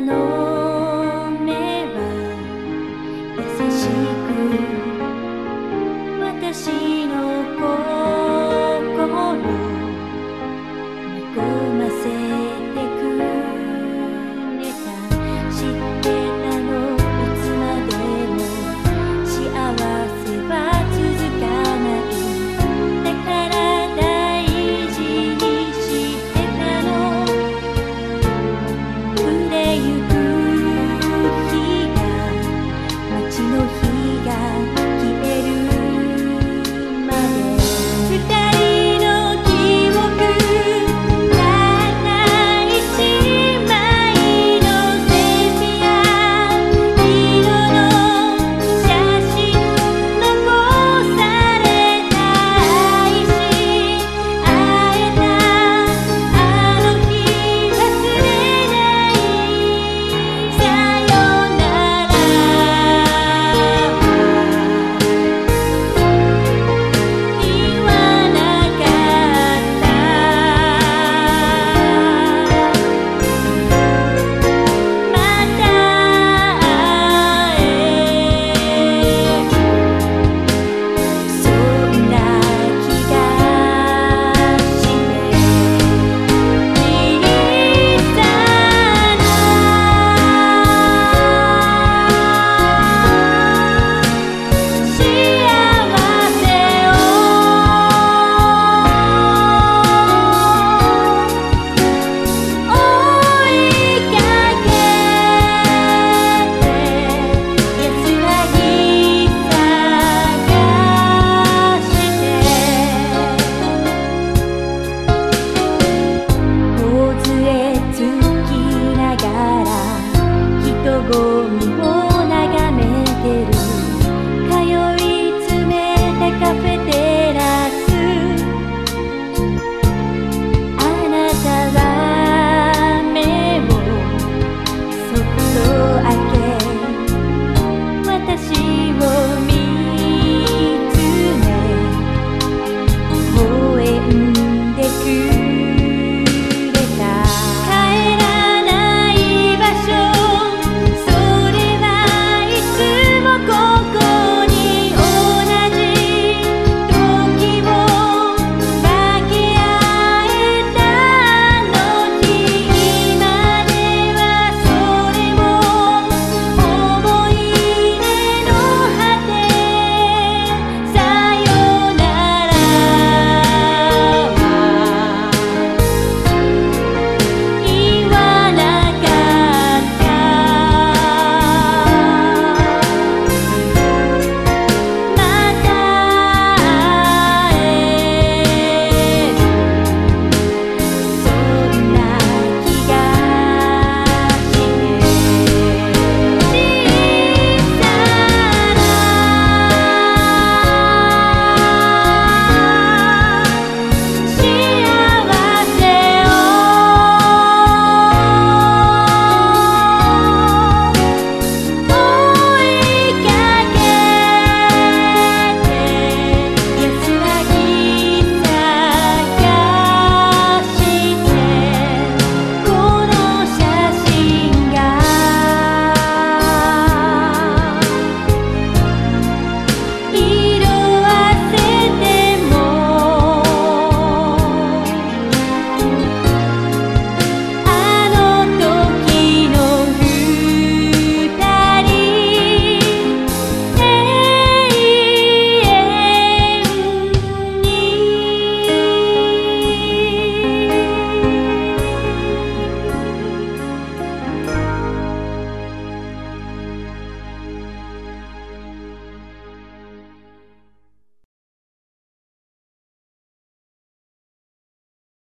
piano.